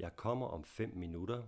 Jeg kommer om fem minutter.